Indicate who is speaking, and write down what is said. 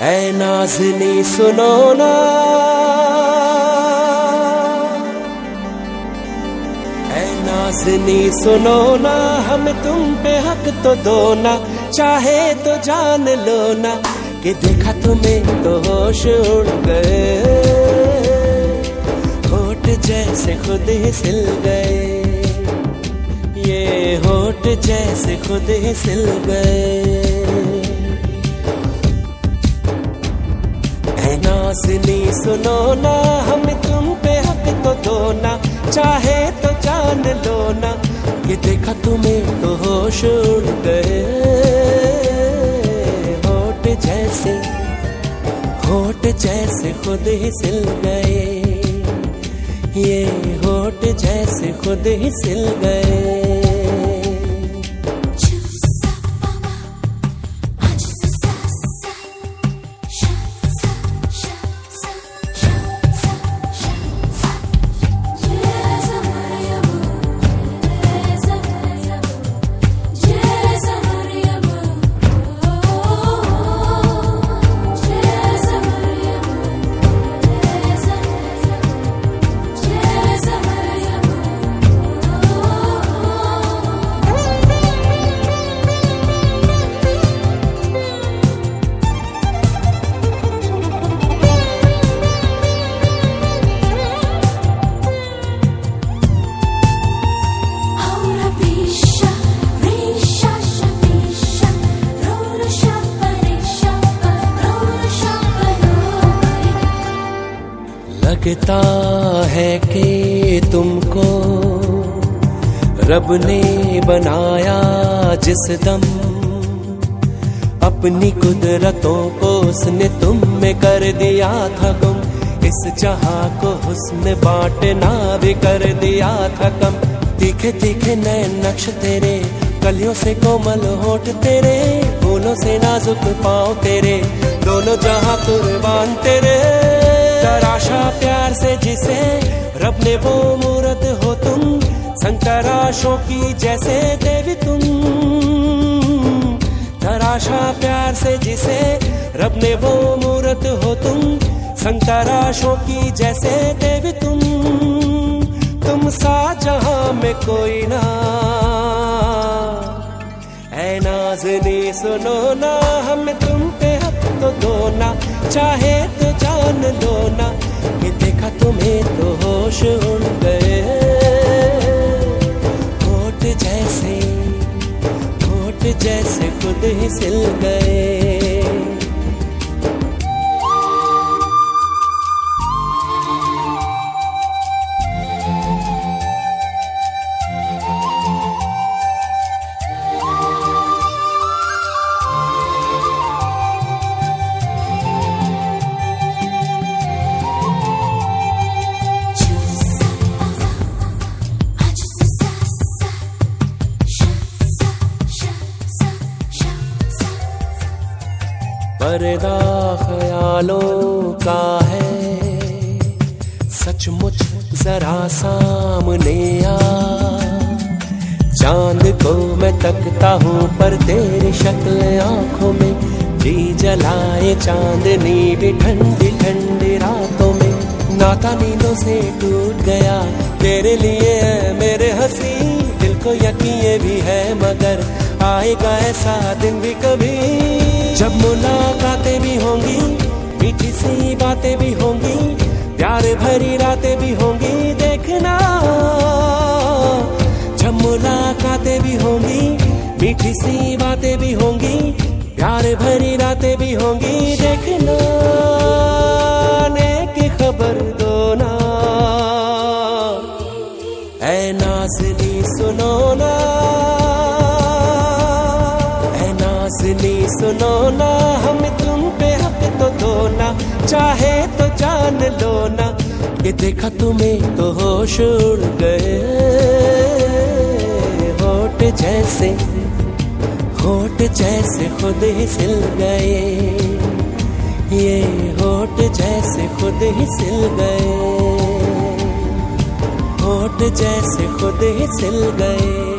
Speaker 1: ऐ नाजनी सुनो ना। ऐ नाजनी सुनो ना। हम तुम पे हक तो दो ना। चाहे तो जान लो ना कि देखा तुम्हें तो होश उड़ गए। होठ जैसे खुद ही सिल गए। ये होठ जैसे खुद ही सिल गए। नाजनी सुनो ना, हम तुम पे हक तो दो ना, चाहे तो जान लो ना। ये देखा तुम्हें तो होश उड़ गए, होठ जैसे होठ जैसे खुद ही सिल गए। ये होठ जैसे खुद ही सिल गए। लगता है कि तुमको रब ने बनाया जिस दम, अपनी कुदरतों को उसने तुम में कर दिया था गुम। इस जहाँ को हुस्न बांटना भी कर दिया था कम। तीखे तीखे नए नक्श तेरे, कलियों से कोमल होठ तेरे, फूलों से नाजुक पाँव तेरे, दोनों जहाँ कुर्बान तेरे। तराशा प्यार से जिसे रब ने वो मूर्त हो तुम संतराशों की जैसे देवी तुम। तराशा प्यार से जिसे रब ने वो मूर्त हो तुम संतराशों की जैसे देवी तुम। तुम सा जहाँ में कोई ना। नाजनी सुनो ना, हम तुम पे हक तो दो ना, चाहे तो सिल गए। पर्दा ख्यालों का है। सचमुच जरा सामने आ। चाँद को मैं तकता हूँ, पर तेरी शक्ल आँखों में जी जलाए। चांदनी भी ठंडी ठंडी रातों में। नाता नींदों से टूट गया, तेरे लिए मेरे हँसी। दिल को यकीन भी है, मगर आएगा ऐसा दिन भी कभी। जब मुलाकातें भी होंगी, मीठी सी बातें भी होंगी, प्यार भरी रातें भी होंगी, देखना। जब मुलाकातें भी होंगी, मीठी सी बातें भी होंगी, प्यार भरी रातें भी होंगी, देखना। की खबर सुनो ना, हम तुम पे हक तो दो ना चाहे तो जान लो ना, ये देखा तुम्हें तो होश उड़ गए। होठ जैसे होठ जैसे खुद ही सिल गए। ये होठ जैसे खुद ही सिल गए। होठ जैसे खुद ही सिल गए।